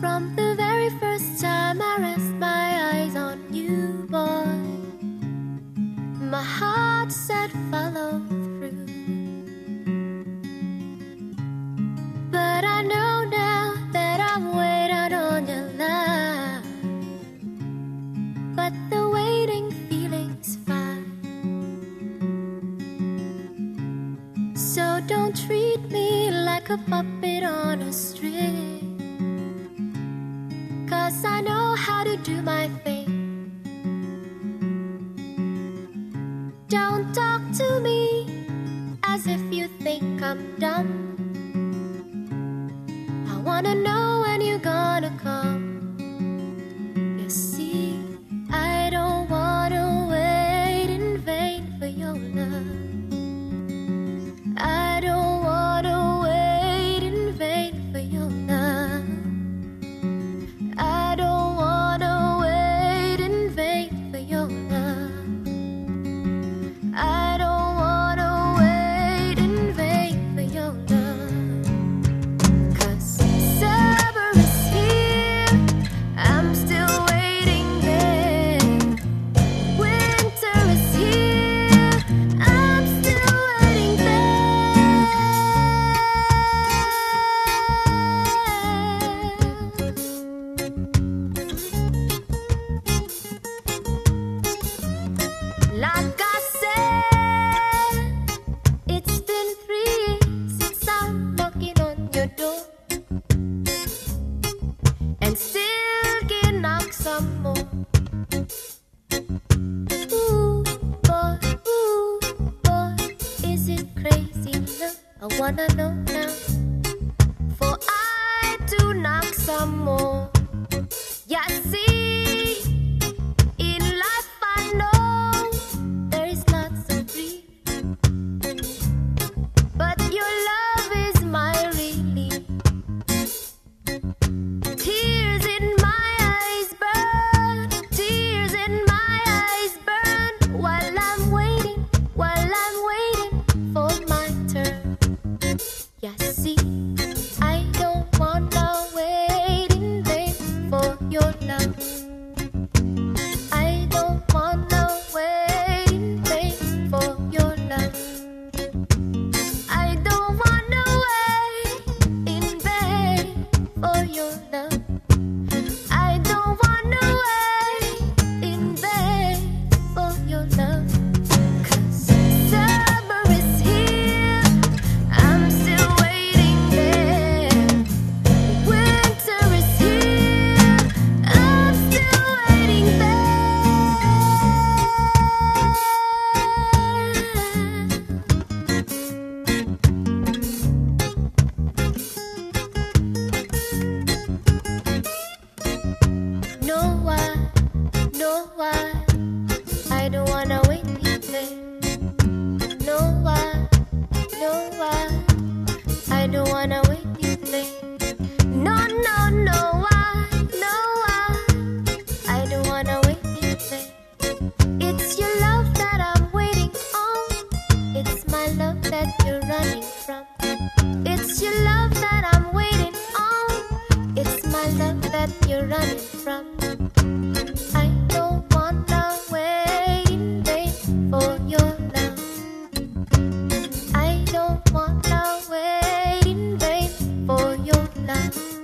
From the very first time I rest my eyes on you, boy, my heart said follow through. But I know now that I'm waiting on your love. But the waiting feeling's fine. So don't treat me like a puppet on a string. Cause I know how to do my thing. Don't talk to me as if you think I'm dumb. I wanna know when you're gonna come. You see, I don't wanna wait in vain for your love. like some more. Ooh, boy, ooh, boy, is it crazy? No, I wanna know now. For I do knock some more. Yeah, see. while. I don't wanna wait. 감.